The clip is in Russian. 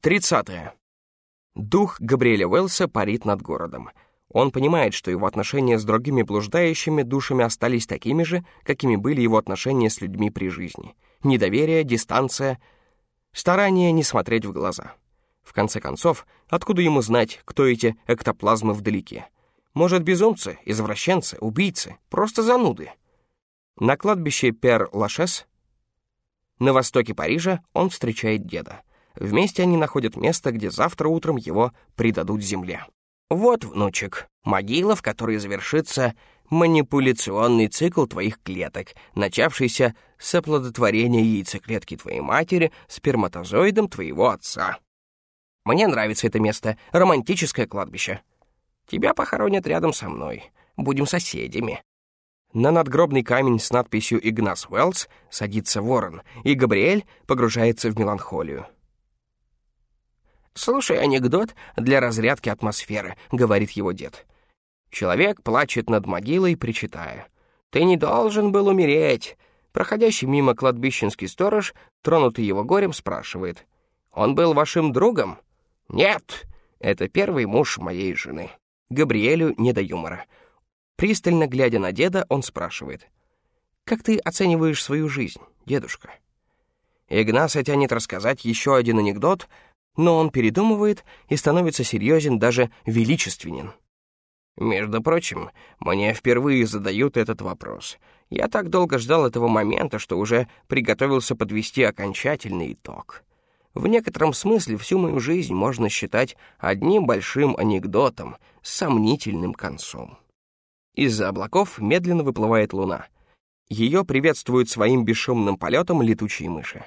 Тридцатое. Дух Габриэля Уэллса парит над городом. Он понимает, что его отношения с другими блуждающими душами остались такими же, какими были его отношения с людьми при жизни. Недоверие, дистанция, старание не смотреть в глаза. В конце концов, откуда ему знать, кто эти эктоплазмы вдалеке? Может, безумцы, извращенцы, убийцы, просто зануды? На кладбище Пер-Лашес на востоке Парижа он встречает деда. Вместе они находят место, где завтра утром его предадут земле. Вот, внучек, могила, в которой завершится манипуляционный цикл твоих клеток, начавшийся с оплодотворения яйцеклетки твоей матери сперматозоидом твоего отца. Мне нравится это место, романтическое кладбище. Тебя похоронят рядом со мной. Будем соседями. На надгробный камень с надписью «Игнас Уэллс» садится ворон, и Габриэль погружается в меланхолию. «Слушай анекдот для разрядки атмосферы», — говорит его дед. Человек плачет над могилой, причитая. «Ты не должен был умереть!» Проходящий мимо кладбищенский сторож, тронутый его горем, спрашивает. «Он был вашим другом?» «Нет, это первый муж моей жены». Габриэлю не до юмора. Пристально глядя на деда, он спрашивает. «Как ты оцениваешь свою жизнь, дедушка?» Игнаса тянет рассказать еще один анекдот, но он передумывает и становится серьезен, даже величественен. Между прочим, мне впервые задают этот вопрос. Я так долго ждал этого момента, что уже приготовился подвести окончательный итог. В некотором смысле всю мою жизнь можно считать одним большим анекдотом сомнительным концом. Из-за облаков медленно выплывает луна. Ее приветствуют своим бесшумным полетом летучие мыши.